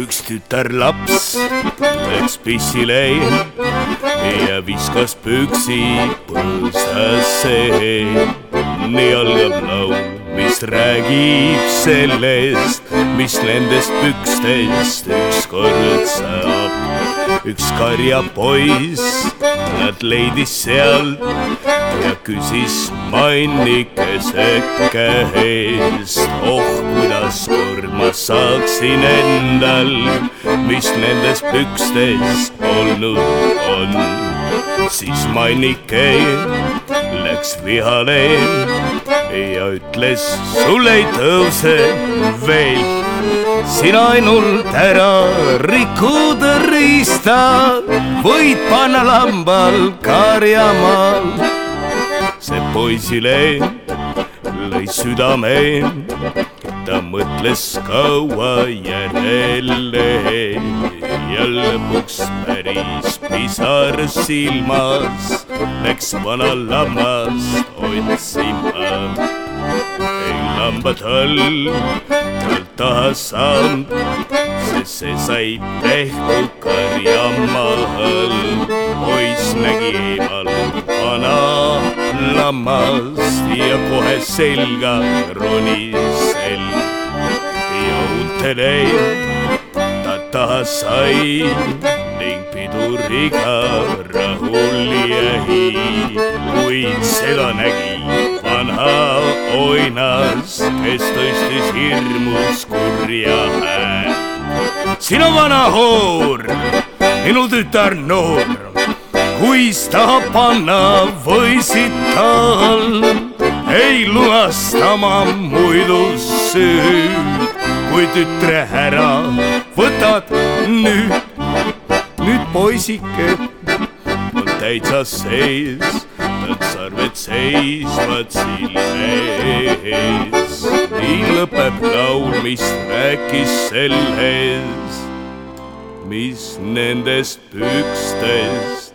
üks tütarlaps läks pissile ja viskas püksi põõsasse. nii algab laul, mis räägib sellest, mis nendest pükstest ükskord saab. Üks karjapoiss nad leidis sealt ja küsis mannikese käest, oh kuidas kord ma saaksin endal, mis nendes pükstes olnud on. siis mannike läks vihale ja ütles, sul ei tõuse veel sina ainult ära rikkuda riista, võid panna lambal karjamaal. see poisile lõi südame, ta mõtles kaua järele ja lõpuks päris pisar silmas läks vana lammast otsima. Ei lamba tal, tal taha saanud, sest see sai tehtud karjamaal. poiss nägi eemal vana lammast ja kohe selga ronis selg. jõudtele ta taha sai ning piduriga rahul jäi, kuid seda nägi vana oinas, kes tõstis hirmus kurja hääl. sina vana hoor, minu tütar noor, kuis tahab panna võisid tal, ei lunasta ma muidu süüd, kui tütre ära võtad nüüd, nüüd poisike on täitsa sees nad sarved seisvad silme ees. nii lõpeb laul, mis rääkis sellest, mis nendest pükstest